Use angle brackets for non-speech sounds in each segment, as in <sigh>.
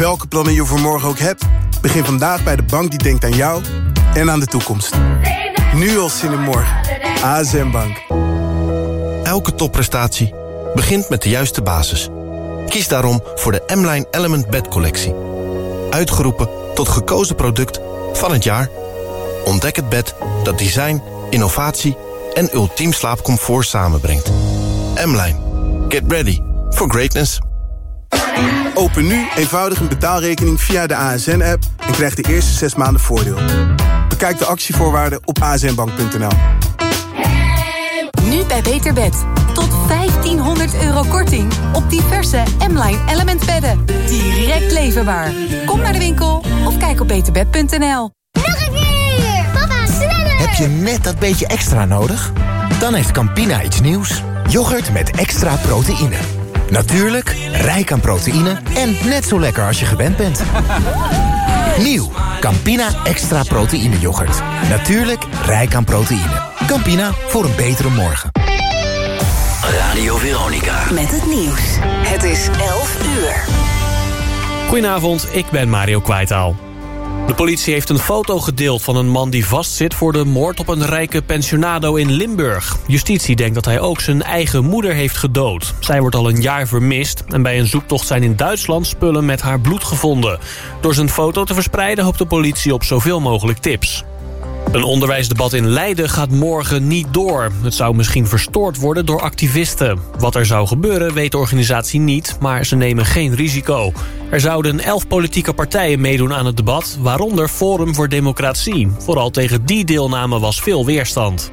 Welke plannen je voor morgen ook hebt, begin vandaag bij de bank die denkt aan jou en aan de toekomst. Nu al zin in morgen. ASM Bank. Elke topprestatie begint met de juiste basis. Kies daarom voor de M-Line Element Bed Collectie. Uitgeroepen tot gekozen product van het jaar. Ontdek het bed dat design, innovatie en ultiem slaapcomfort samenbrengt. M-Line. Get ready for greatness. Open nu eenvoudig een betaalrekening via de ASN-app... en krijg de eerste zes maanden voordeel. Bekijk de actievoorwaarden op asnbank.nl. Nu bij Beterbed. Tot 1500 euro korting op diverse M-Line Element bedden. Direct leverbaar. Kom naar de winkel of kijk op beterbed.nl. Nog een keer! Papa, sneller! Heb je net dat beetje extra nodig? Dan heeft Campina iets nieuws. Yoghurt met extra proteïne. Natuurlijk, rijk aan proteïne en net zo lekker als je gewend bent. Nieuw, Campina extra proteïne yoghurt. Natuurlijk, rijk aan proteïne. Campina, voor een betere morgen. Radio Veronica. Met het nieuws. Het is 11 uur. Goedenavond, ik ben Mario Kwijtaal. De politie heeft een foto gedeeld van een man die vastzit... voor de moord op een rijke pensionado in Limburg. Justitie denkt dat hij ook zijn eigen moeder heeft gedood. Zij wordt al een jaar vermist... en bij een zoektocht zijn in Duitsland spullen met haar bloed gevonden. Door zijn foto te verspreiden hoopt de politie op zoveel mogelijk tips. Een onderwijsdebat in Leiden gaat morgen niet door. Het zou misschien verstoord worden door activisten. Wat er zou gebeuren weet de organisatie niet, maar ze nemen geen risico. Er zouden elf politieke partijen meedoen aan het debat... waaronder Forum voor Democratie. Vooral tegen die deelname was veel weerstand.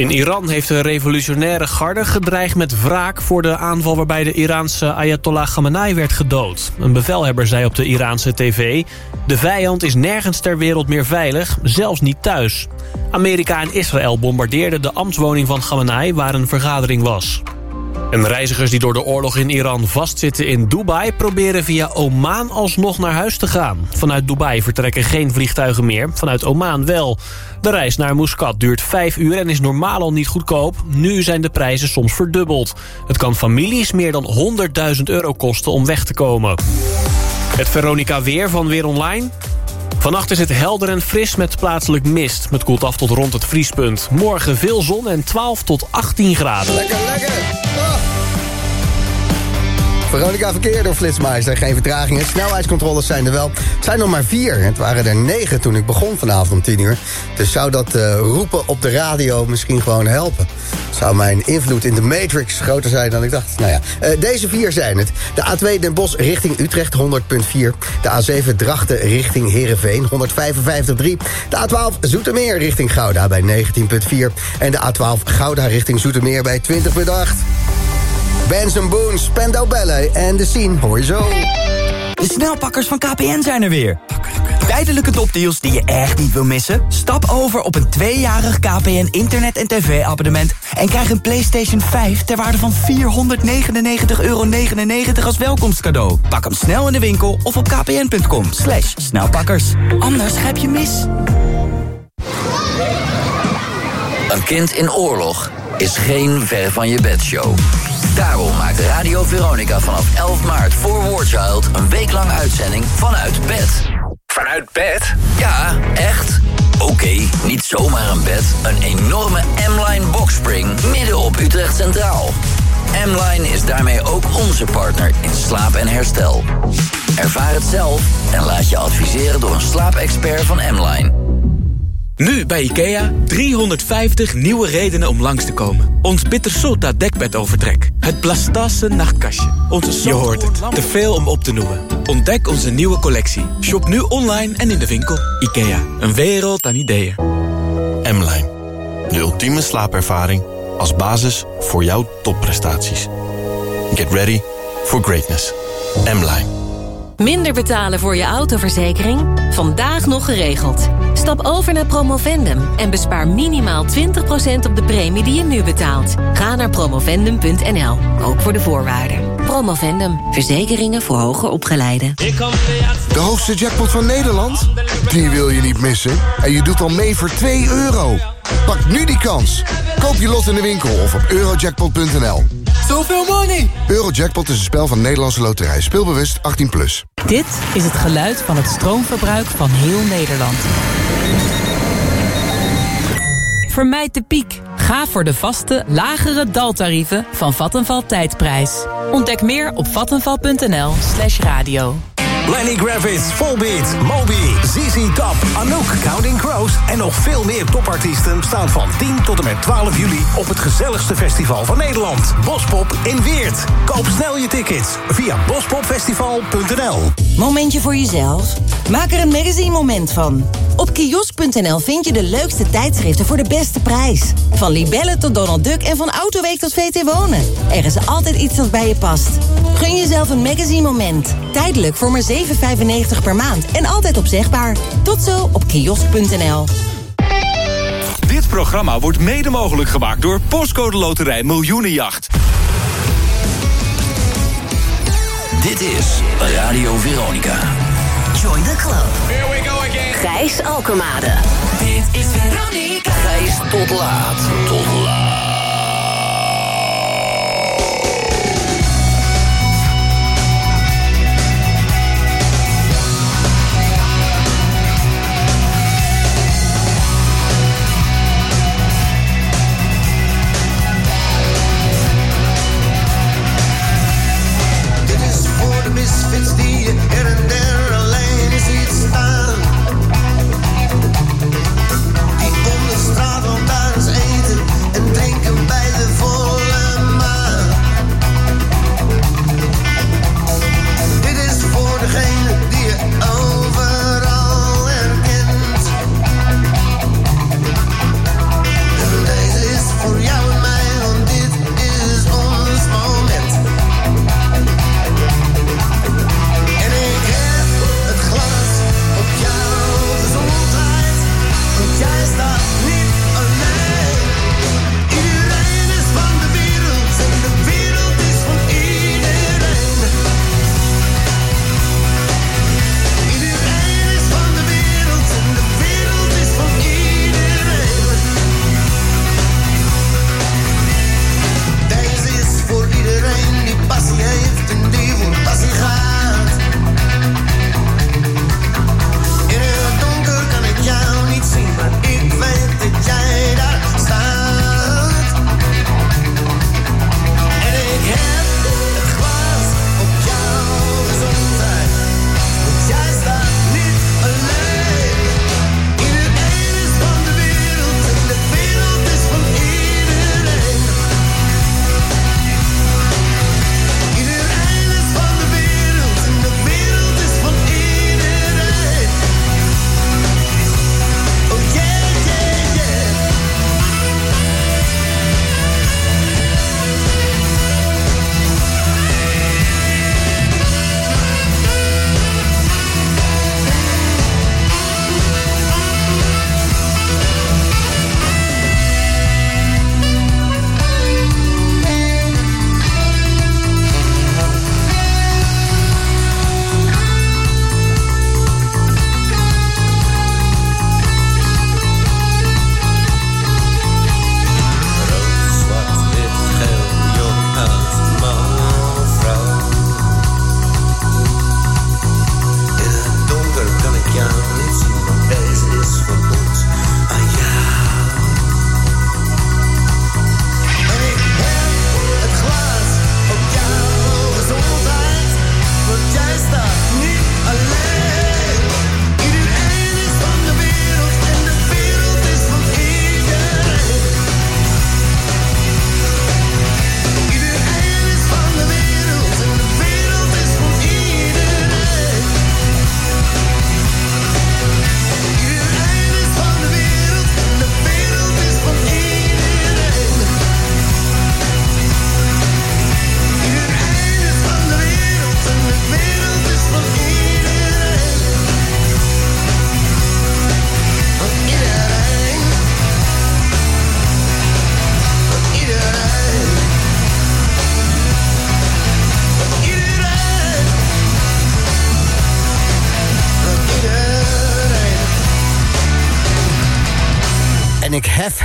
In Iran heeft de revolutionaire garde gedreigd met wraak... voor de aanval waarbij de Iraanse Ayatollah Khamenei werd gedood. Een bevelhebber zei op de Iraanse tv... de vijand is nergens ter wereld meer veilig, zelfs niet thuis. Amerika en Israël bombardeerden de ambtswoning van Khamenei... waar een vergadering was. En reizigers die door de oorlog in Iran vastzitten in Dubai... proberen via Oman alsnog naar huis te gaan. Vanuit Dubai vertrekken geen vliegtuigen meer, vanuit Oman wel. De reis naar Muscat duurt vijf uur en is normaal al niet goedkoop. Nu zijn de prijzen soms verdubbeld. Het kan families meer dan 100.000 euro kosten om weg te komen. Het Veronica Weer van Weer Online... Vannacht is het helder en fris met plaatselijk mist. Het koelt af tot rond het vriespunt. Morgen veel zon en 12 tot 18 graden. Lekker, lekker. Veronica Verkeer door Flitsmeister. Geen vertragingen. Snelheidscontroles zijn er wel. Het zijn nog maar vier. Het waren er negen toen ik begon vanavond om tien uur. Dus zou dat uh, roepen op de radio misschien gewoon helpen? Zou mijn invloed in de Matrix groter zijn dan ik dacht? Nou ja, uh, deze vier zijn het. De A2 Den Bosch richting Utrecht 100.4. De A7 Drachten richting Heerenveen 155.3. De A12 Zoetermeer richting Gouda bij 19.4. En de A12 Gouda richting Zoetermeer bij 20.8. Benson Boone, Spendo Ballet en de scene hoor je zo. De snelpakkers van KPN zijn er weer. Tijdelijke topdeals die je echt niet wil missen? Stap over op een tweejarig KPN internet- en tv-abonnement... en krijg een PlayStation 5 ter waarde van 499,99 euro als welkomstcadeau. Pak hem snel in de winkel of op kpn.com. Slash snelpakkers. Anders grijp je mis. Een kind in oorlog is geen ver van je bedshow. Daarom maakt Radio Veronica vanaf 11 maart voor War Child... een weeklang uitzending vanuit bed. Vanuit bed? Ja, echt. Oké, okay, niet zomaar een bed. Een enorme M-Line boxspring midden op Utrecht Centraal. M-Line is daarmee ook onze partner in slaap en herstel. Ervaar het zelf en laat je adviseren door een slaapexpert van M-Line. Nu bij IKEA 350 nieuwe redenen om langs te komen. Ons Bittersota dekbedovertrek. Het Blastase nachtkastje. Onze Je hoort het, te veel om op te noemen. Ontdek onze nieuwe collectie. Shop nu online en in de winkel. IKEA, een wereld aan ideeën. M-Line, de ultieme slaapervaring als basis voor jouw topprestaties. Get ready for greatness. M-Line. Minder betalen voor je autoverzekering? Vandaag nog geregeld. Stap over naar Promovendum en bespaar minimaal 20% op de premie die je nu betaalt. Ga naar promovendum.nl, ook voor de voorwaarden. Promovendum, verzekeringen voor hoger opgeleiden. De hoogste jackpot van Nederland? Die wil je niet missen. En je doet al mee voor 2 euro. Pak nu die kans. Koop je lot in de winkel of op eurojackpot.nl. Zoveel money! Eurojackpot is een spel van Nederlandse Loterij. Speelbewust 18+. Plus. Dit is het geluid van het stroomverbruik van heel Nederland. Vermijd de piek. Ga voor de vaste, lagere daltarieven van Vattenval Tijdprijs. Ontdek meer op vattenval.nl slash radio. Lenny Gravitz, Volbeat, Moby, ZZ Top, Anouk, Counting Crows... en nog veel meer topartiesten staan van 10 tot en met 12 juli... op het gezelligste festival van Nederland, Bospop in Weert. Koop snel je tickets via bospopfestival.nl. Momentje voor jezelf? Maak er een magazine moment van. Op kiosk.nl vind je de leukste tijdschriften voor de beste prijs. Van Libelle tot Donald Duck en van Autoweek tot VT Wonen. Er is altijd iets dat bij je past. Gun jezelf een magazine moment. Tijdelijk voor maar 7,95 per maand en altijd opzegbaar. Tot zo op kiosk.nl. Dit programma wordt mede mogelijk gemaakt door Postcode Loterij Miljoenenjacht. Dit is Radio Veronica. Join the club. Here we go again. Gijs Alkemade. Dit is Veronica. Gijs tot laat. Tot laat.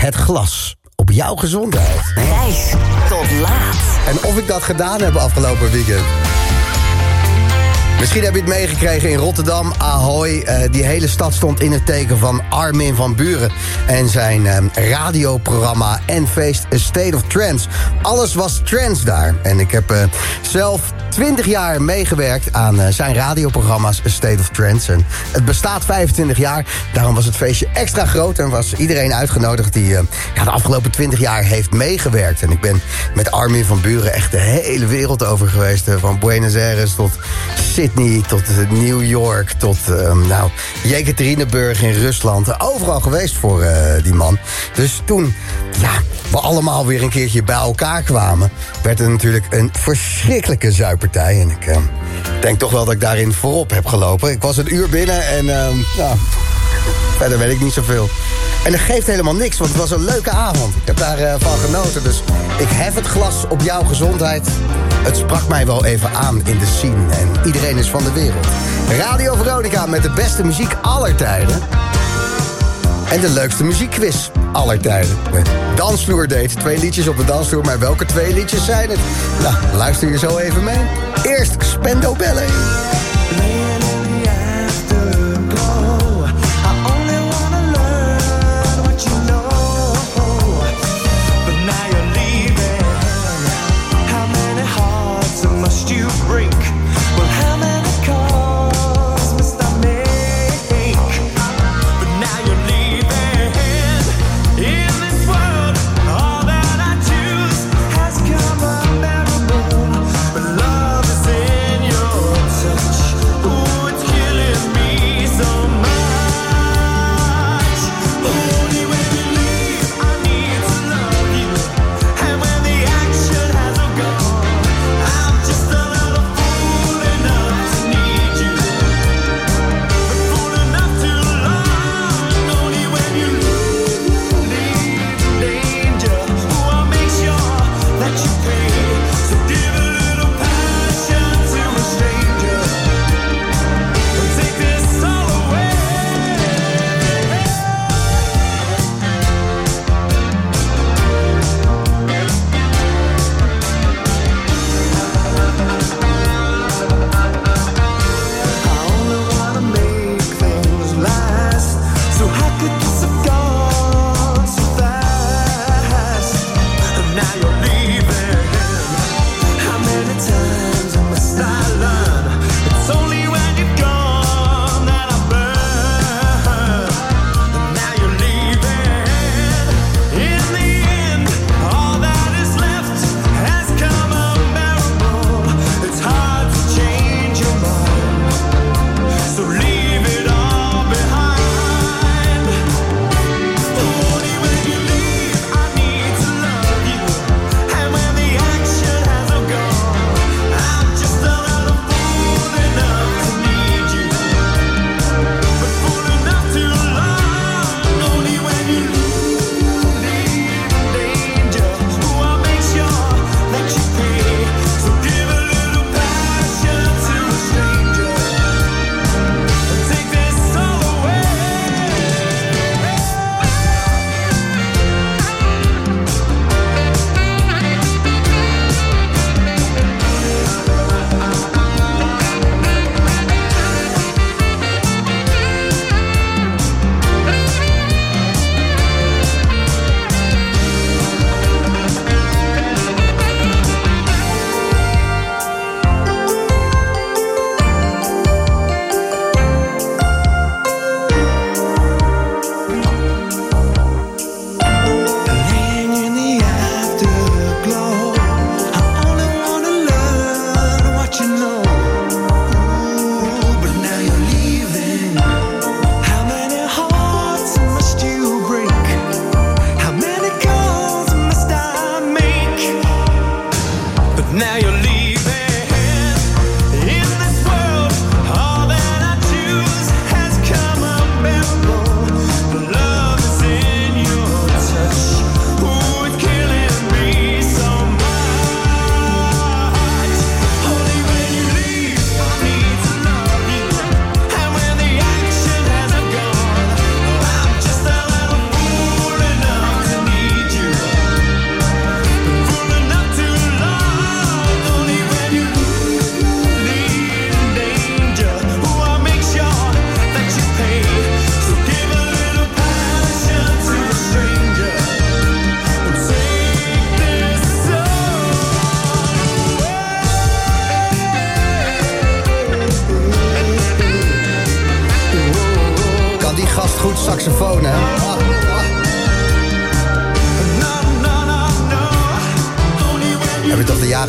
Het glas op jouw gezondheid. Gijs tot laat. En of ik dat gedaan heb afgelopen weekend. Misschien heb je het meegekregen in Rotterdam, Ahoy. eh, die hele stad stond in het teken van Armin van Buren. En zijn eh, radioprogramma en feest A State of Trance. Alles was trance daar. En ik heb eh, zelf 20 jaar meegewerkt aan eh, zijn radioprogramma's State of Trance. En het bestaat 25 jaar. Daarom was het feestje extra groot. En was iedereen uitgenodigd die eh, ja, de afgelopen 20 jaar heeft meegewerkt. En ik ben met Armin van Buren echt de hele wereld over geweest. eh, van Buenos Aires tot Sydney, tot New York, tot eh, nou, Jekaterinburg in Rusland. Overal geweest voor die man. Dus toen ja, we allemaal weer een keertje bij elkaar kwamen... werd het natuurlijk een verschrikkelijke En ik eh, denk toch wel dat ik daarin voorop heb gelopen. Ik was een uur binnen en eh, ja, verder weet ik niet zoveel. En dat geeft helemaal niks, want het was een leuke avond. Ik heb daarvan van genoten, dus ik hef het glas op jouw gezondheid. Het sprak mij wel even aan in de scene en iedereen is van de wereld. Radio Veronica met de beste muziek aller tijden. En de leukste muziekquiz aller tijden. Dansvloer date, twee liedjes op de dansvloer, maar welke twee liedjes zijn het? Nou, luister je zo even mee. Eerst Spendo Ballet.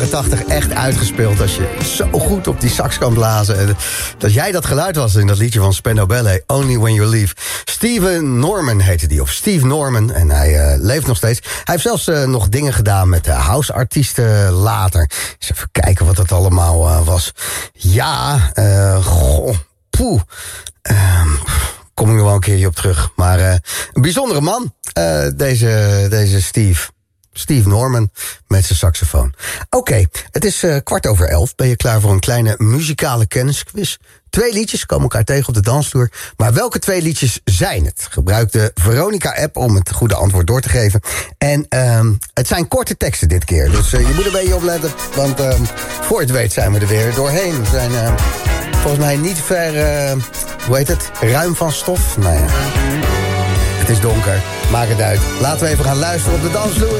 Jaren 80 echt uitgespeeld als je zo goed op die sax kan blazen. En dat jij dat geluid was in dat liedje van Spendo Ballet, Only When You Leave. Steven Norman heette die, of Steve Norman. En hij eh, leeft nog steeds. Hij heeft zelfs eh, nog dingen gedaan met de house-artiesten later. Even kijken wat dat allemaal was. Ja, goh, poeh. Ehm, kom ik nog wel een keertje op terug. Maar een bijzondere man, deze, deze Steve. Steve Norman met zijn saxofoon. Oké, het is eh, kwart over elf. Ben je klaar voor een kleine muzikale kennisquiz? Twee liedjes komen elkaar tegen op de dansvloer. Maar welke twee liedjes zijn het? Gebruik de Veronica-app om het goede antwoord door te geven. En ehm, het zijn korte teksten dit keer. Dus eh, je moet een beetje opletten. Want ehm, voor het weet zijn we er weer doorheen. We zijn eh, volgens mij niet ver, eh, hoe heet het, ruim van stof. Nou ja. Het is donker, maak het uit. Laten we even gaan luisteren op de dansvloer.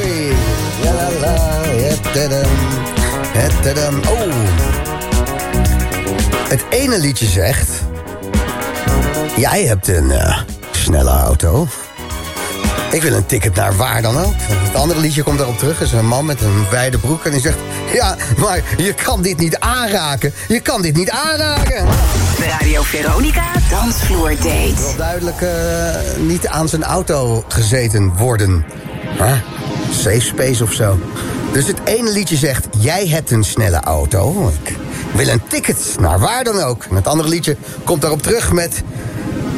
Ja, het, het. Oh. Het ene liedje zegt... Jij hebt een eh, snelle auto. Ik wil een ticket naar waar dan ook. Het andere liedje komt daarop terug. is een man met een wijde broek en die zegt... Ja, maar je kan dit niet aanraken. Je kan dit niet aanraken. Radio Veronica Dansvloer Date. Wel duidelijk eh, niet aan zijn auto gezeten worden. Huh? Safe space of zo. Dus het ene liedje zegt... Jij hebt een snelle auto. Ik wil een ticket naar waar dan ook. En het andere liedje komt daarop terug met...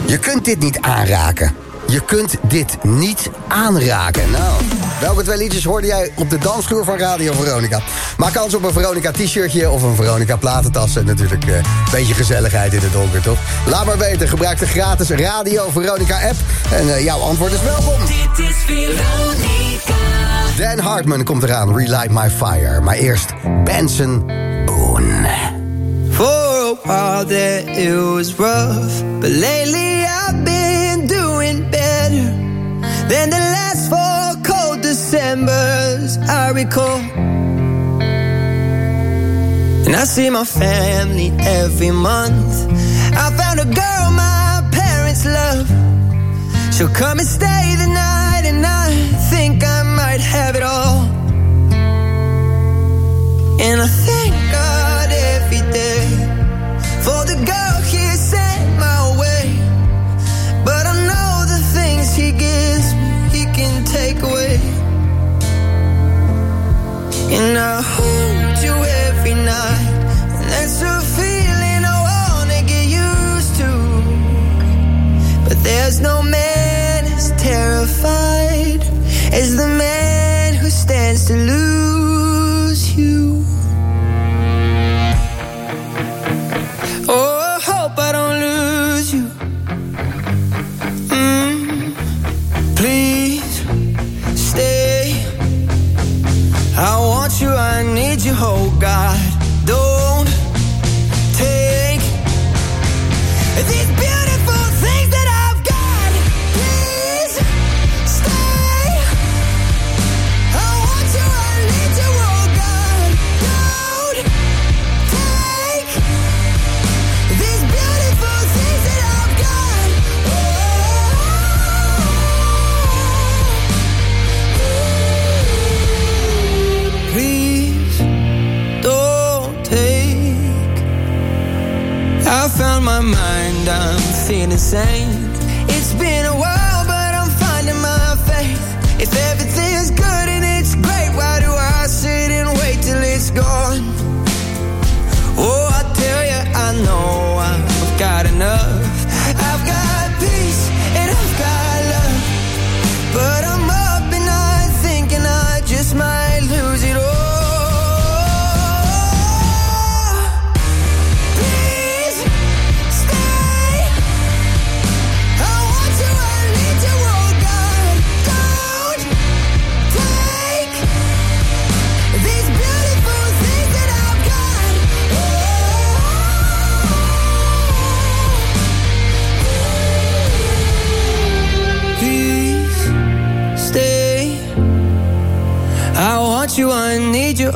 Je kunt dit niet aanraken. Je kunt dit niet aanraken. Nou, welke twee liedjes hoorde jij op de dansvloer van Radio Veronica? Maak kans op een Veronica t-shirtje of een Veronica platentas. En natuurlijk eh, een beetje gezelligheid in het donker, toch? Laat maar weten, gebruik de gratis Radio Veronica app. En eh, jouw antwoord is welkom. Dit is Veronica. Dan Hartman komt eraan, Relight My Fire. Maar eerst Benson Boone. For a while there it was rough, but lately I've been than the last four cold Decembers I recall. And I see my family every month. I found a girl my parents love. She'll come and stay the night, and I think I might have it all. And I thank God every day for the girl take away. And I hold you every night, and that's a feeling I wanna get used to. But there's no man as terrified as the man who stands to lose I want you, I need you, oh God. Don't take these feeling sane.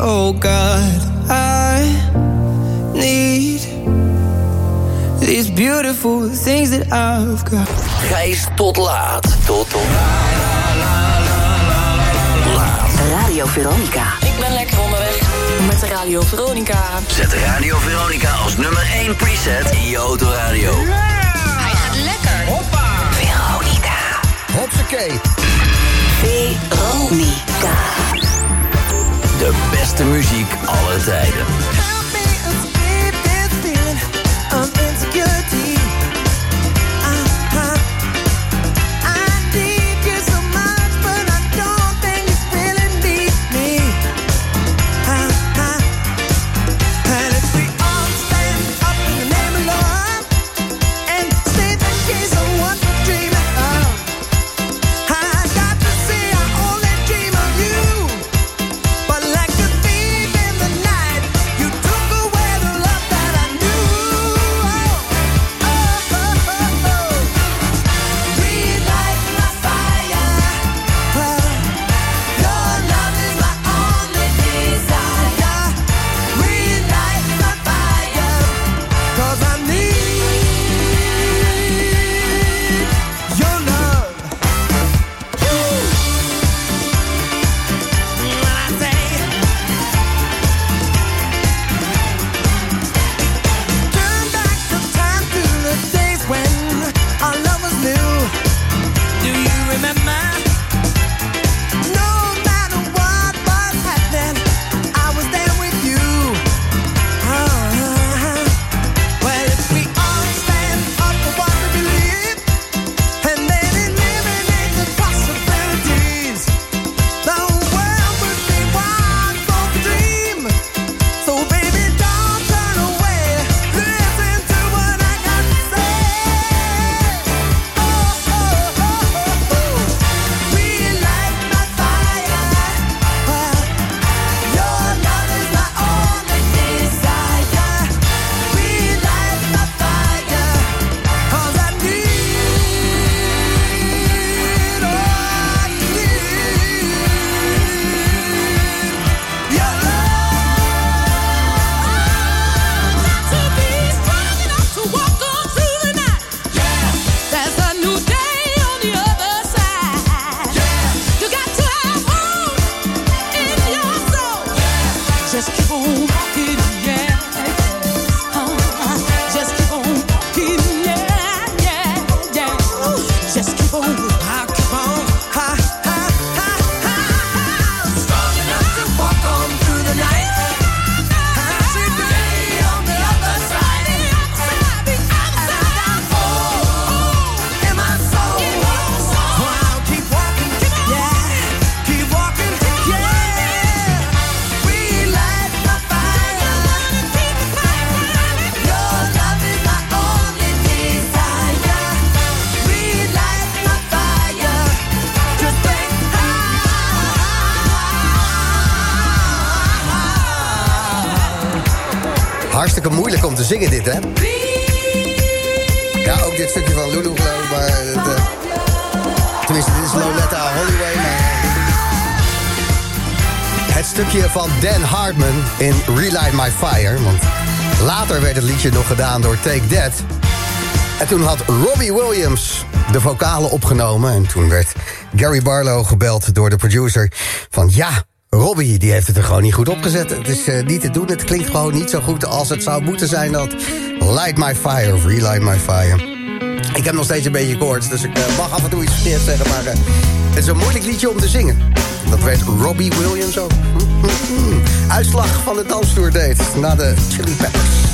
Oh God. I need These beautiful things that I've got. Gijs tot laat. Tot tot. Radio Veronica. Ik ben lekker onderweg met de Radio Veronica. Zet Radio Veronica als nummer 1 preset in je autoradio. Hij gaat lekker. Hoppa. Veronica. Hopsakee. Veronica. Beste muziek aller tijden. Te zingen dit, hè? Ja, ook dit stukje van Lulu geloof ik, maar... Het, eh, tenminste, dit is Loletta Holloway, maar... Het stukje van Dan Hartman in Relight My Fire. Want later werd het liedje nog gedaan door Take That. En toen had Robbie Williams de vocalen opgenomen. En toen werd Gary Barlow gebeld door de producer van... ja, Robbie die heeft het er gewoon niet goed opgezet. Het is eh, niet te doen, het klinkt gewoon niet zo goed als het zou moeten zijn... dat Light My Fire of Relight My Fire. Ik heb nog steeds een beetje koorts, dus ik eh, mag af en toe iets verkeerd zeggen... maar eh, het is een moeilijk liedje om te zingen. Dat werd Robbie Williams ook. <laughs> Uitslag van de dansvloer date na de Chili Peppers.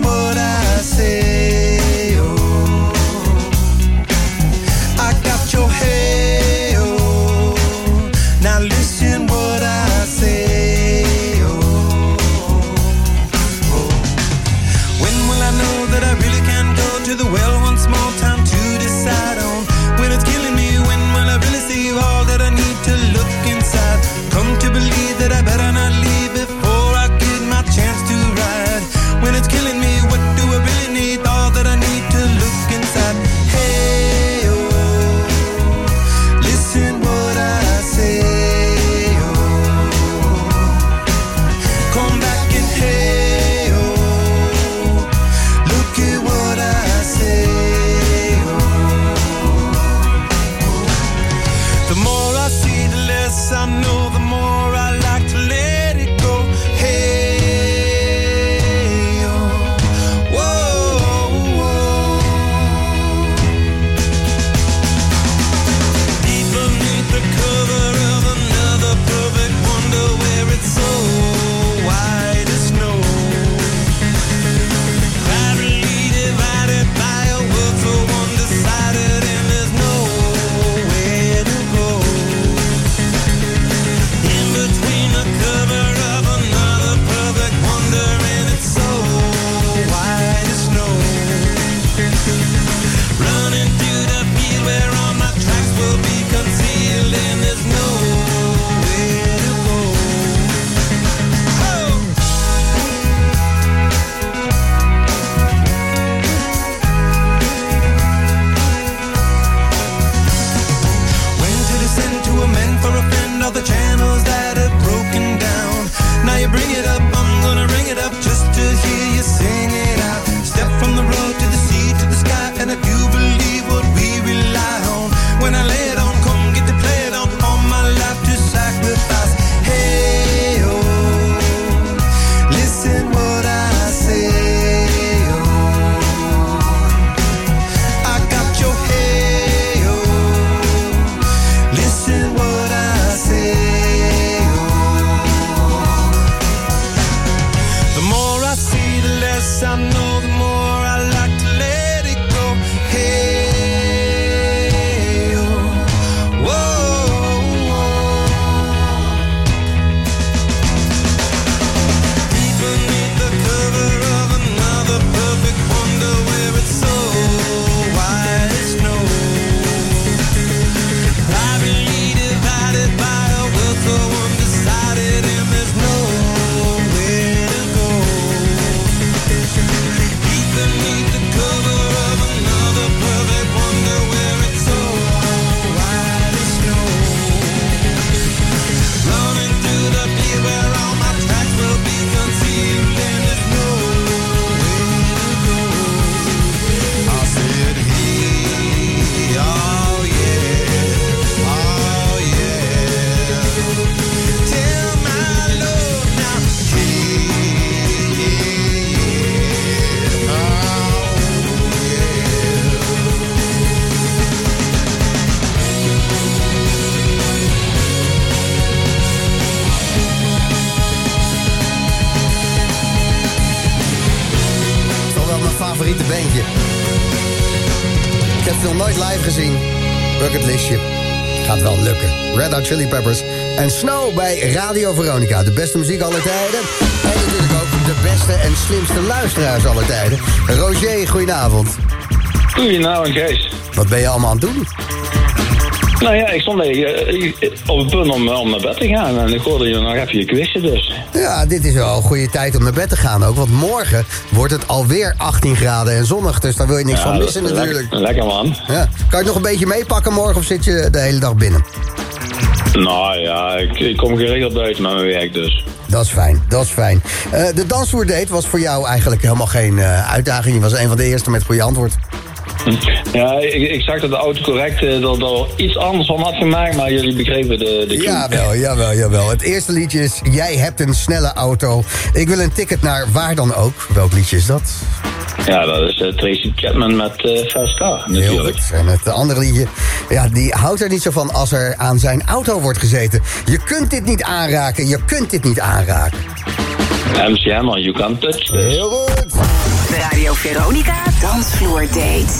Chili Peppers. En Snow bij Radio Veronica. De beste muziek aller tijden. En natuurlijk ook de beste en slimste luisteraars aller tijden. Roger, goedenavond. Goedenavond, Kees. Wat ben je allemaal aan het doen? Nou ja, ik stond eh, op het punt om, om naar bed te gaan. En ik hoorde je nog even je quizzen dus. Ja, dit is wel een goede tijd om naar bed te gaan ook. Want morgen wordt het alweer 18 graden en zonnig. Dus daar wil je niks Ja, van missen is natuurlijk. Lekker, lekker man. Ja. Kan je het nog een beetje meepakken morgen of zit je de hele dag binnen? Nou ja, ik, ik kom geregeld buiten naar mijn werk dus. Dat is fijn, dat is fijn. Eh, de dansvoerdate was voor jou eigenlijk helemaal geen eh, uitdaging. Je was een van de eerste met goede antwoord. Ja, ik, ik zag dat de autocorrect eh, er, er iets anders van had gemaakt, maar jullie begrepen de, de clue. Jawel, jawel, jawel. Het eerste liedje is Jij hebt een snelle auto. Ik wil een ticket naar waar dan ook. Welk liedje is dat? Ja, dat is eh, Tracy Chapman met eh Fast Car Heel natuurlijk. goed. En het andere liedje, ja, die houdt er niet zo van als er aan zijn auto wordt gezeten. Je kunt dit niet aanraken, je kunt dit niet aanraken. MC Hammer, You Can't Touch. Heel goed. De Radio Veronica Dansvloer Date.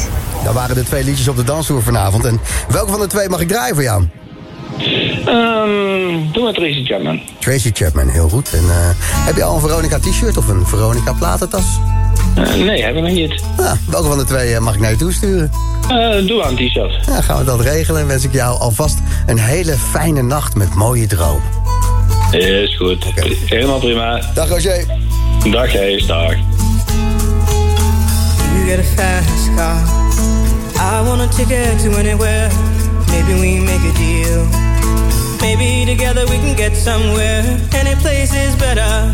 Dat waren de twee liedjes op de dansvloer vanavond. En welke van de twee mag ik draaien voor jou? Ehm, doe maar Tracy Chapman. Tracy Chapman, heel goed. En eh, heb je al een Veronica t-shirt of een Veronica platentas? Eh, nee, hebben we nog niet. Ah, welke van de twee eh, mag ik naar je toe sturen? Eh, doe aan t-shirt. Ja, gaan we dat regelen en wens ik jou alvast een hele fijne nacht met mooie dromen. Is goed. Helemaal prima. Dag Roger. Dag Kees, dag. You get a fast car. I want a ticket to anywhere. Maybe we make a deal. Maybe together we can get somewhere. Any place is better.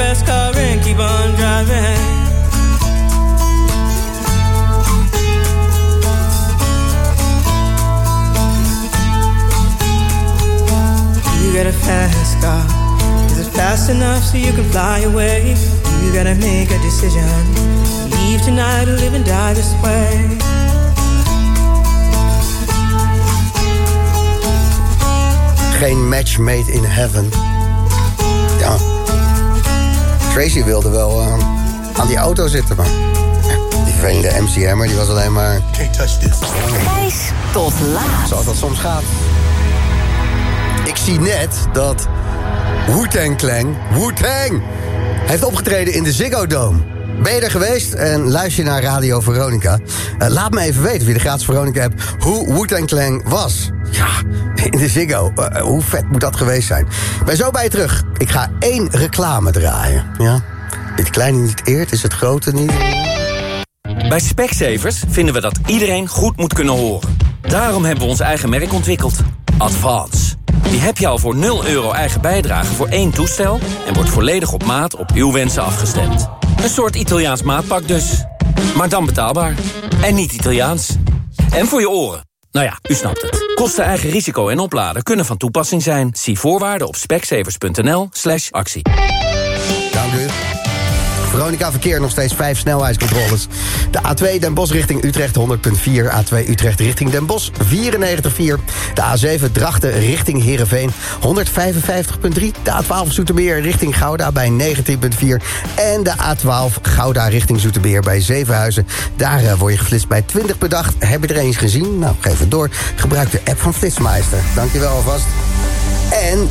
Fast car and keep on driving. You got a fast car. Is it fast enough so you can fly away? You gotta make a decision. Leave tonight or live and die this way. Geen match made in heaven. Tracy wilde wel eh, aan die auto zitten, maar... Die vervelende MC Hammer, die was alleen maar... Can't touch this. Gijs tot laat. Zoals dat soms gaat. Ik zie net dat Wu-Tang Clan, Wu-Tang, heeft opgetreden in de Ziggo Dome. Ben je er geweest en luister je naar Radio Veronica? Eh, laat me even weten, wie de gratis Veronica hebt, hoe Wu-Tang Clan was. Ja, in de Ziggo. Eh, hoe vet moet dat geweest zijn? Ben zo bij je terug. Ik ga één reclame draaien. Ja? Dit kleine niet eert, is het grote niet... Bij Specsavers vinden we dat iedereen goed moet kunnen horen. Daarom hebben we ons eigen merk ontwikkeld. Advance. Die heb je al voor 0 euro eigen bijdrage voor één toestel... en wordt volledig op maat op uw wensen afgestemd. Een soort Italiaans maatpak dus. Maar dan betaalbaar. En niet Italiaans. En voor je oren. Nou ja, u snapt het. Kosten eigen risico en opladen kunnen van toepassing zijn. Zie voorwaarden op specsavers.nl slash actie. Dank. Veronica Verkeer nog steeds vijf snelheidscontroles. De A2 Den Bosch richting Utrecht 100.4. A2 Utrecht richting Den Bosch 94.4. De A7 Drachten richting Heerenveen 155.3. De A12 Zoetermeer richting Gouda bij 19.4. En de A12 Gouda richting Zoetermeer bij Zevenhuizen. Daar eh, word je geflitst bij 20 per dag. Heb je er eens gezien? Nou, geef het door. Gebruik de app van Flitsmeister. Dankjewel alvast. En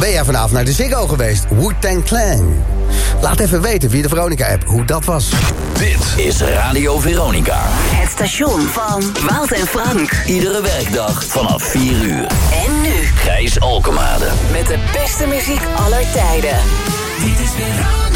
ben jij vanavond naar de Ziggo geweest? Wu-Tang Clan. Laat even weten via de Veronica-app hoe dat was. Dit is Radio Veronica. Het station van Wout en Frank. Iedere werkdag vanaf 4 uur. En nu Gijs Alkemade. met de beste muziek aller tijden. Dit is Veronica.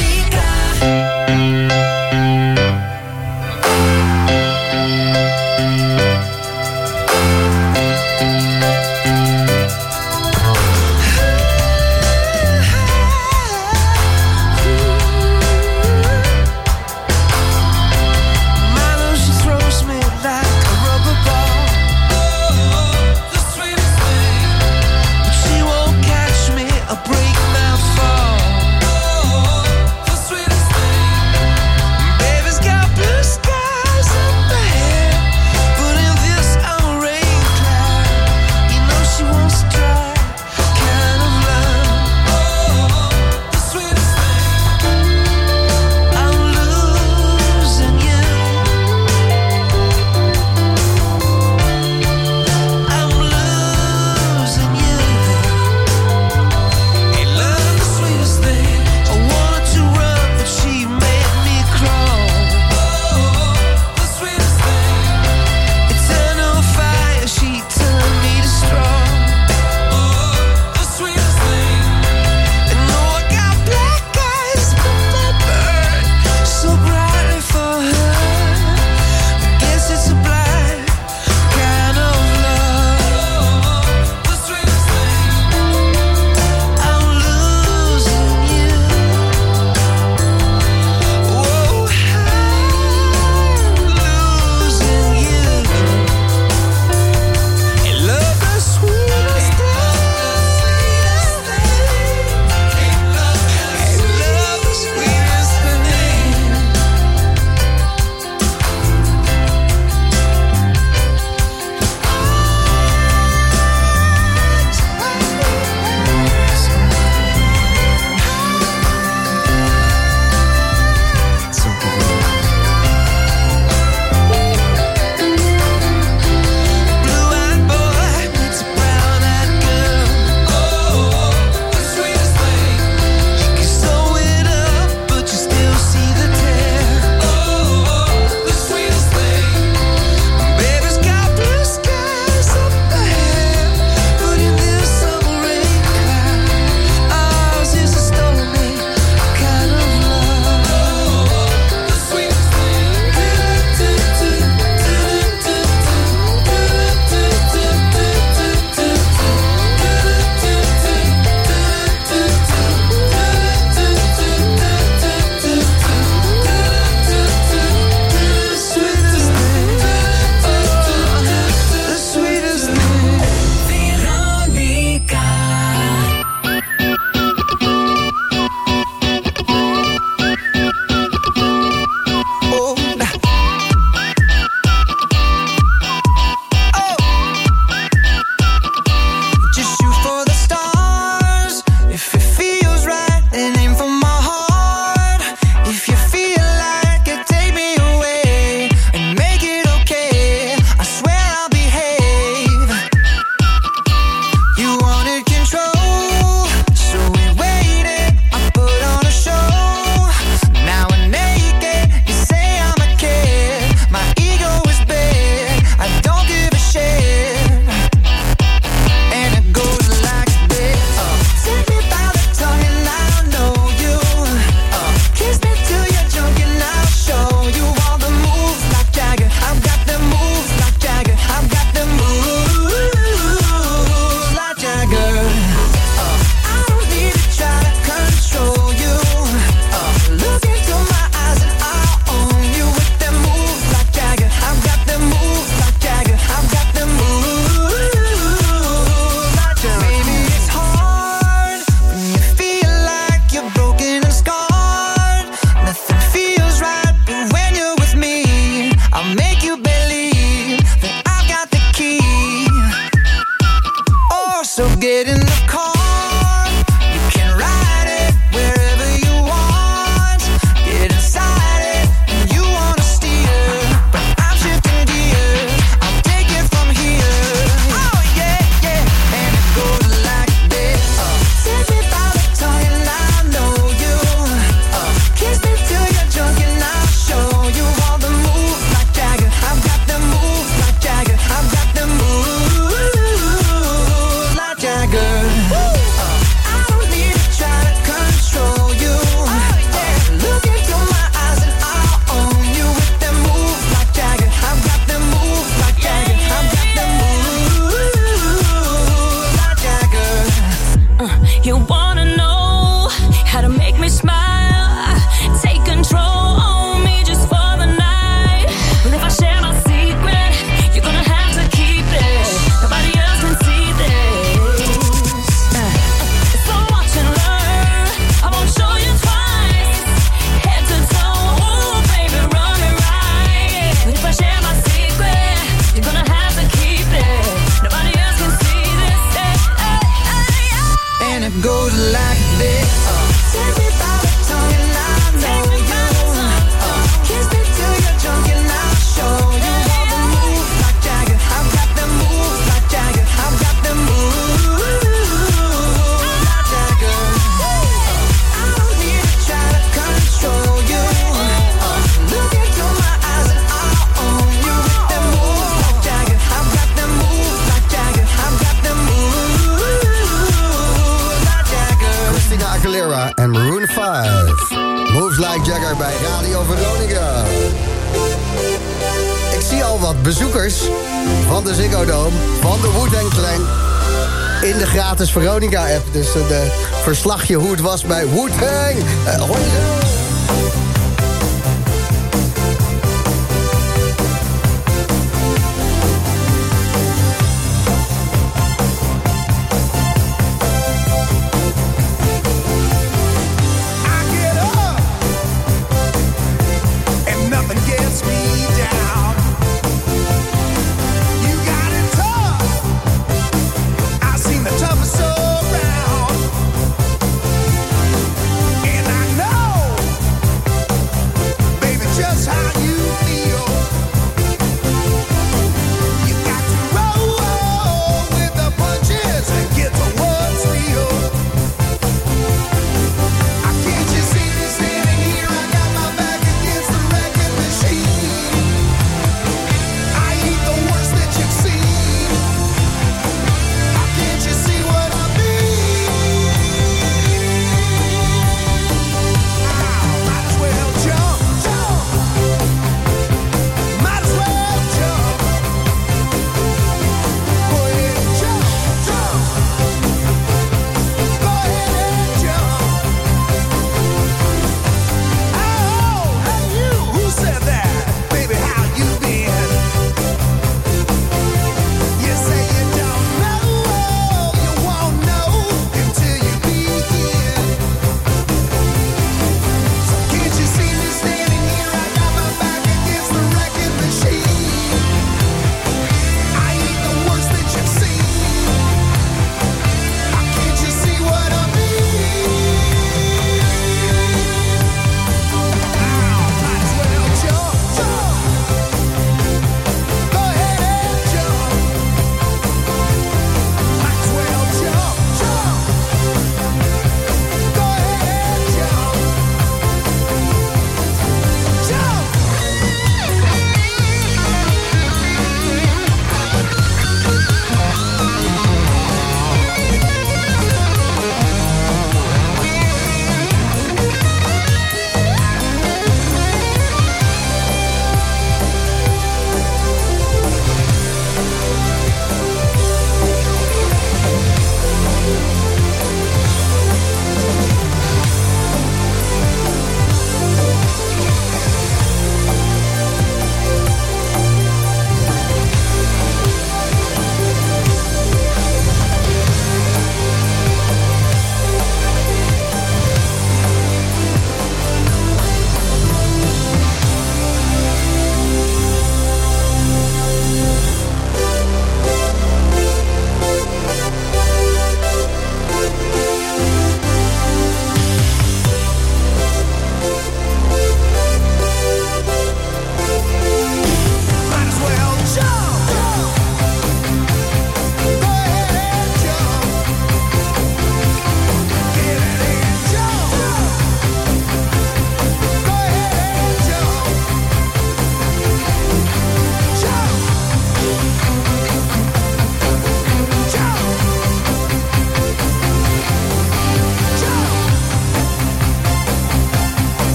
Dus een eh, verslagje hoe het was bij Wu-Tang.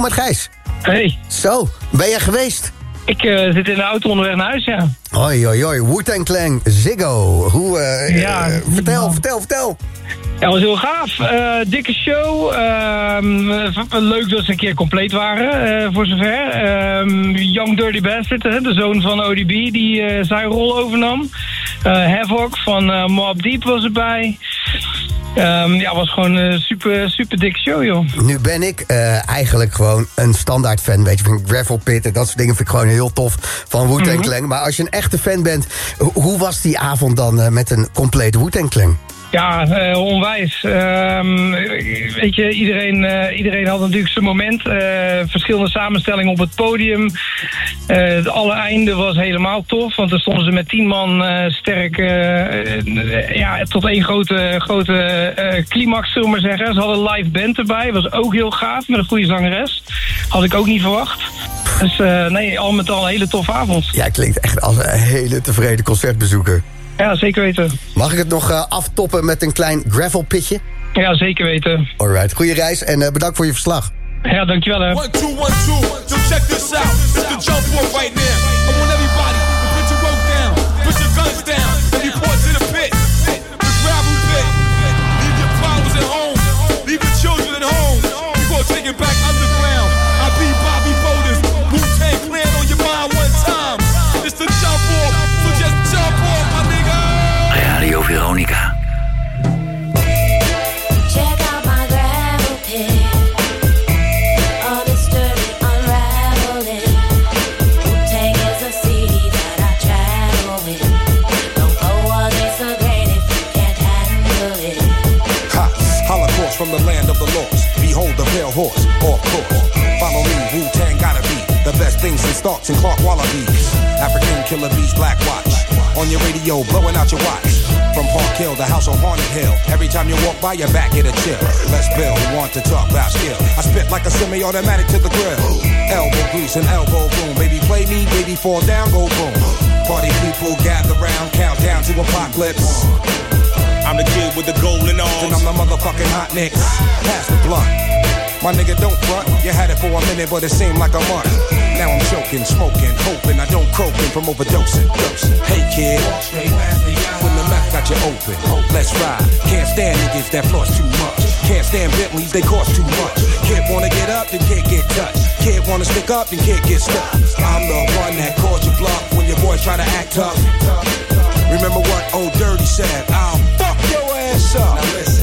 Michiel met Gijs. Hey. Zo, ben jij geweest? Ik eh, zit in de auto onderweg naar huis, ja. Hoi, hoi, hoi. Wu-Tang Clan, Ziggo. Hoe, eh, Ja. eh, vertel, vertel, vertel. Ja, was heel gaaf. Dikke show. Ehm, eh, leuk dat ze een keer compleet waren, voor zover. Ehm, Young Dirty Bastard, hè, de zoon van ODB, die zijn rol overnam. Havoc van Mob Deep was erbij. Ehm, ja, was gewoon een super, super dikke show, joh. Nu ben ik eh, eigenlijk gewoon een standaard fan. Weet je, ik Gravel Pit en dat soort dingen vind ik gewoon heel tof van Wu-Tang Mhm. Clan. Maar als je een echte fan bent, ho- hoe was die avond dan eh, met een complete Wu-Tang Clan? Ja, eh, onwijs. Ehm, weet je, iedereen, eh, iedereen had natuurlijk zijn moment. Eh, verschillende samenstellingen op het podium. Het alle einde was helemaal tof, want dan stonden ze met tien man sterk ja, tot één grote, grote climax, zullen we maar zeggen. Ze hadden een live band erbij, was ook heel gaaf, met een goede zangeres. Had ik ook niet verwacht. Dus nee, al met al een hele toffe avond. Jij klinkt echt als een hele tevreden concertbezoeker. Ja, zeker weten. Mag ik het nog eh, aftoppen met een klein gravelpitje? Ja, zeker weten. Alright, goede reis en eh, bedankt voor je verslag. Ja, dankjewel hè. One, two, one, two. So check this out. It's the jump right now. Pale horse, off course. Follow me, Wu Tang gotta be the best things in Starks and Clark Wallabies. African killer bees, Black Watch. On your radio, blowing out your watch. From Park Hill, the house on Haunted Hill. Every time you walk by, your back get a chill. Let's build, want to talk about skill. I spit like a semi-automatic to the grill. Elbow grease and elbow boom. Baby, play me, baby, fall down, go boom. Party people gather round, countdown to apocalypse. I'm the kid with the golden arms. And I'm the motherfucking hot nicks. Pass the blunt. My nigga, don't front. You had it for a minute, but it seemed like a month. Now I'm choking, smoking, hoping I don't croaking from overdosing. Dosing. Hey kid, when the mouth got you open, let's ride. Can't stand niggas that floss too much. Can't stand Bentleys, they cost too much. Kid wanna get up, then can't get touched. Kid wanna stick up, then can't get stuck. I'm the one that calls you bluff when your boys try to act tough. Remember what old Dirty said? I'll fuck your ass up.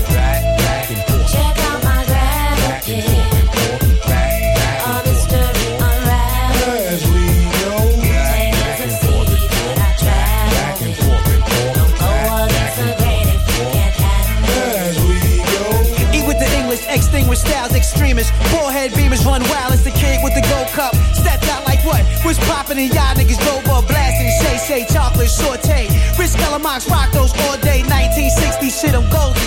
Extremists. Forehead beamers run wild as the kid with the gold cup. Stepped out like what? Was popping and y'all niggas drove up blasting. Shay Shay chocolate saute. Rich Kellamox rock those all day. 1960 shit, I'm Goldie.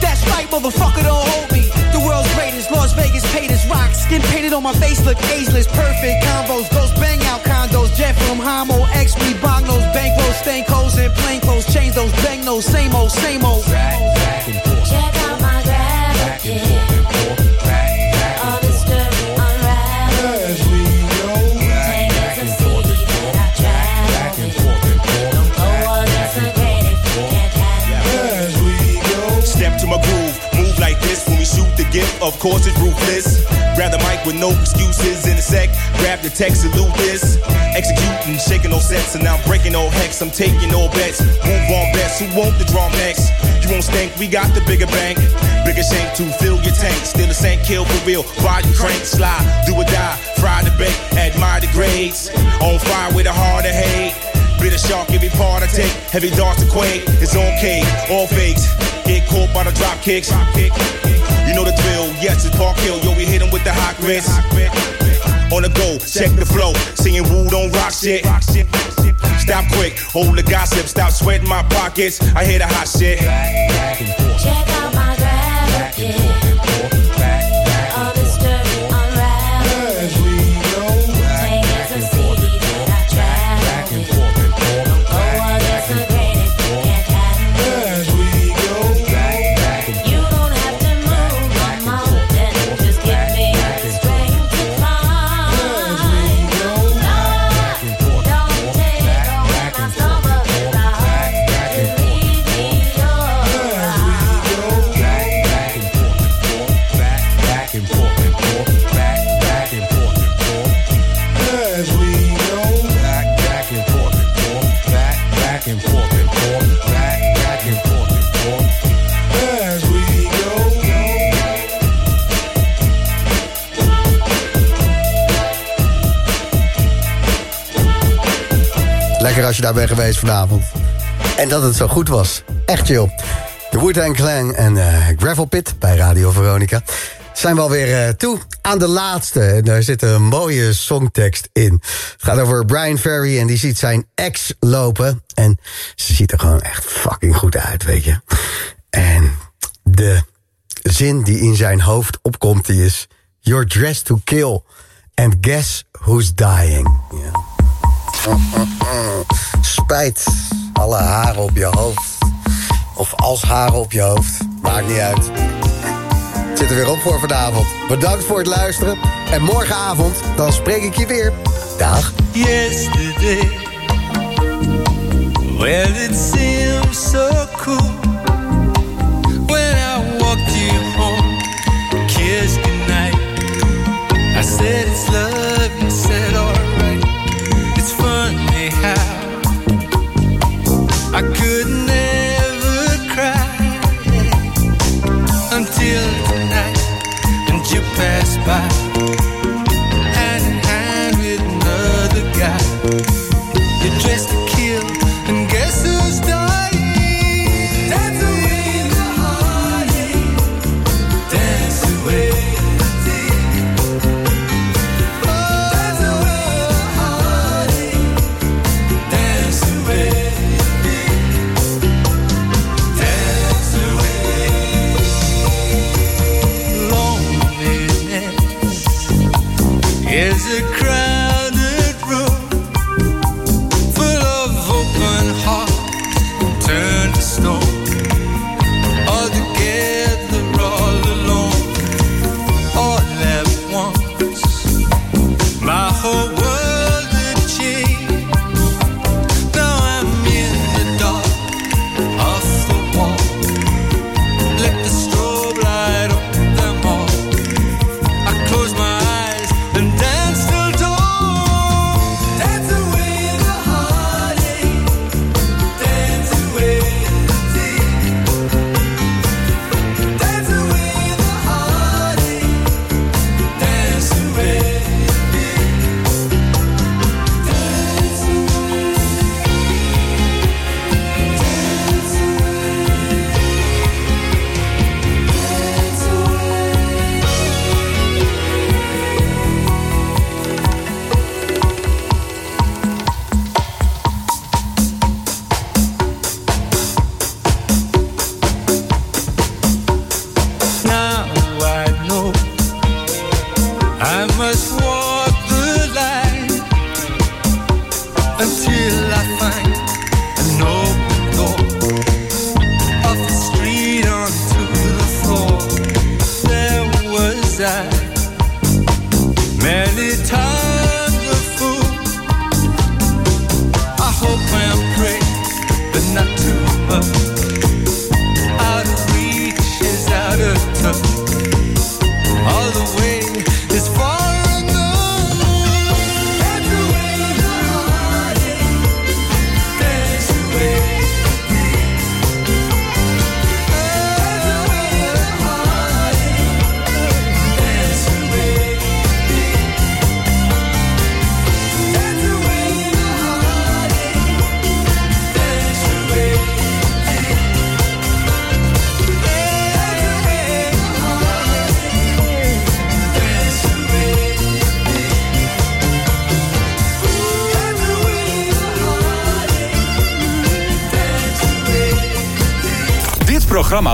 That's right, motherfucker, don't hold me. The world's greatest, Las Vegas paid as rock. Skin painted on my face, look ageless. Perfect combos, ghost bang out condos. Jet from Homo, X, we bong those bankrolls, stank holes, and plain clothes. Change those bang those, same old, same old. Back and forth. Check out my gravel pit. All Of course, it's ruthless. Grab the mic with no excuses in a sec. Grab the text, salute this. Executing, shaking no sets, and I'm breaking no hex. I'm taking no bets. Move on best. Who want the drum next? You won't stink, we got the bigger bank. Bigger shank to fill your tank. Still the same kill for real. Body crank, slide, do or die. Fry the bait, admire the grades. On fire with a heart of hate. Bitter shark, every part I take. Heavy darts to quake. It's on K, all fakes. Get caught by the drop kicks. You know the drill. Yes, it's Park Hill. Yo, we hit 'em with the hot grits. On the go, check the flow. Singing woo, don't rock shit. Stop quick, hold the gossip. Stop sweating my pockets. I hear the hot shit. Check out als je daar bent geweest vanavond. En dat het zo goed was. Echt chill. De Wu-Tang Clan en eh, Gravel Pit bij Radio Veronica. Zijn we alweer eh, toe aan de laatste. En daar zit een mooie songtekst in. Het gaat over Brian Ferry en die ziet zijn ex lopen. En ze ziet er gewoon echt fucking goed uit, weet je. En de zin die in zijn hoofd opkomt, die is... You're dressed to kill. And guess who's dying? Ja. Spijt. Alle haren op je hoofd. Of als haren op je hoofd. Maakt niet uit. Het zit er weer op voor vanavond. Bedankt voor het luisteren. En morgenavond, dan spreek ik je weer. Dag. yesterday. Well, it seems so cool when I walked you home, kissed goodnight. I said it's love,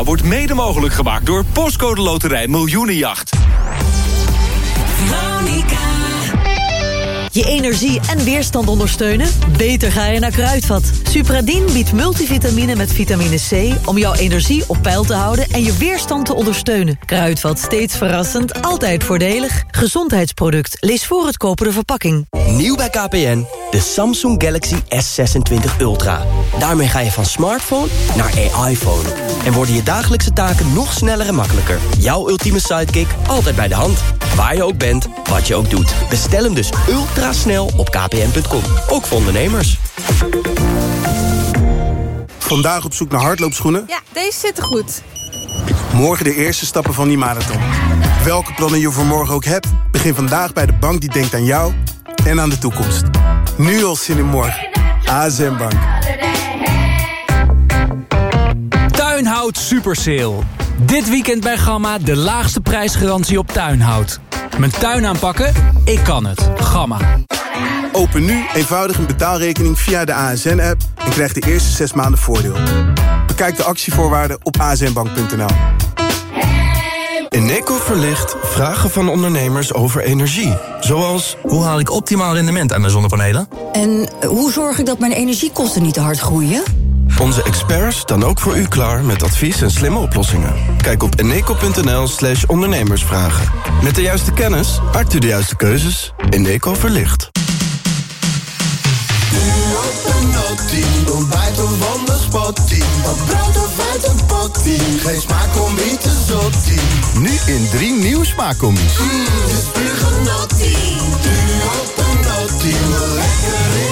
programma wordt mede mogelijk gemaakt door Postcode Loterij Miljoenenjacht. Je energie en weerstand ondersteunen? Beter ga je naar Kruidvat. Supradin biedt multivitamine met vitamine C... om jouw energie op peil te houden en je weerstand te ondersteunen. Kruidvat, steeds verrassend, altijd voordelig. Gezondheidsproduct, lees voor het kopen de verpakking. Nieuw bij KPN, de Samsung Galaxy S26 Ultra. Daarmee ga je van smartphone naar AI-phone. En worden je dagelijkse taken nog sneller en makkelijker. Jouw ultieme sidekick altijd bij de hand. Waar je ook bent, wat je ook doet. Bestel hem dus ultra snel op kpn.com. Ook voor ondernemers. Vandaag op zoek naar hardloopschoenen? Ja, deze zitten goed. Morgen de eerste stappen van die marathon. Welke plannen je voor morgen ook hebt, begin vandaag bij de bank die denkt aan jou en aan de toekomst. Nu al morgen. ASM Bank. Tuinhout Super Sale. Dit weekend bij Gamma de laagste prijsgarantie op tuinhout. Mijn tuin aanpakken? Ik kan het. Gamma. Open nu eenvoudig een betaalrekening via de ASN-app... en krijg de eerste zes maanden voordeel. Bekijk de actievoorwaarden op asnbank.nl. Eneco verlicht vragen van ondernemers over energie. Zoals, hoe haal ik optimaal rendement aan mijn zonnepanelen? En hoe zorg ik dat mijn energiekosten niet te hard groeien? Onze experts staan ook voor u klaar met advies en slimme oplossingen. Kijk op eneco.nl slash ondernemersvragen. Met de juiste kennis maakt u de juiste keuzes. Eneco verlicht. Ontbijt of ander spottie. Wat brood of uit een pottie. Geen te. Nu in drie nieuwe. Mm. Lekker in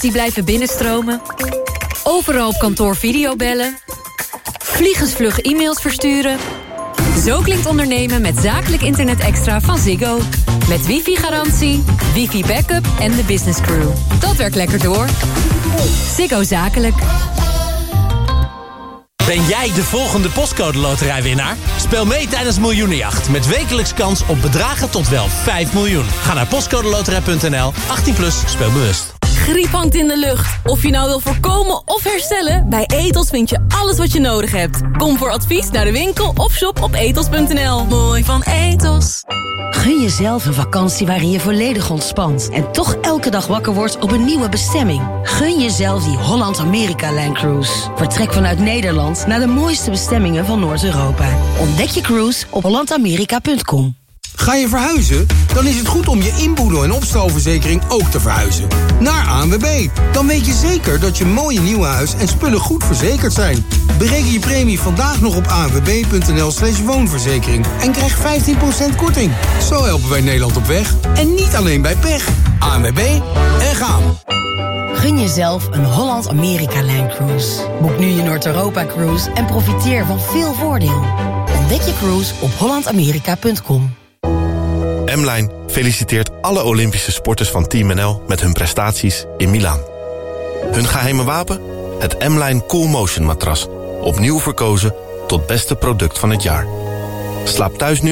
die blijven binnenstromen. Overal op kantoor videobellen. Vliegensvlug e-mails versturen. Zo klinkt ondernemen met zakelijk internet extra van Ziggo. Met wifi-garantie, wifi-backup en de business crew. Dat werkt lekker door. Ziggo Zakelijk. Ben jij de volgende postcode loterijwinnaar? Speel mee tijdens Miljoenenjacht met wekelijks kans op bedragen tot wel 5 miljoen. Ga naar postcodeloterij.nl, 18 plus, speel bewust. Griep hangt in de lucht. Of je nou wil voorkomen of herstellen, bij Etos vind je alles wat je nodig hebt. Kom voor advies naar de winkel of shop op etos.nl. Mooi van Etos. Gun jezelf een vakantie waarin je volledig ontspant... en toch elke dag wakker wordt op een nieuwe bestemming. Gun jezelf die Holland-Amerika-Line Cruise. Vertrek vanuit Nederland naar de mooiste bestemmingen van Noord-Europa. Ontdek je cruise op hollandamerika.com. Ga je verhuizen? Dan is het goed om je inboedel- en opstalverzekering ook te verhuizen. Naar ANWB. Dan weet je zeker dat je mooie nieuwe huis en spullen goed verzekerd zijn. Bereken je premie vandaag nog op anwb.nl slash woonverzekering. En krijg 15% korting. Zo helpen wij Nederland op weg. En niet alleen bij pech. ANWB en gaan. Gun jezelf een Holland-Amerika-Line Cruise. Boek nu je Noord-Europa-cruise en profiteer van veel voordeel. Ontdek je cruise op hollandamerika.com. M-Line feliciteert alle Olympische sporters van Team NL... met hun prestaties in Milaan. Hun geheime wapen? Het M-Line Cool Motion matras. Opnieuw verkozen tot beste product van het jaar. Slaap thuis nu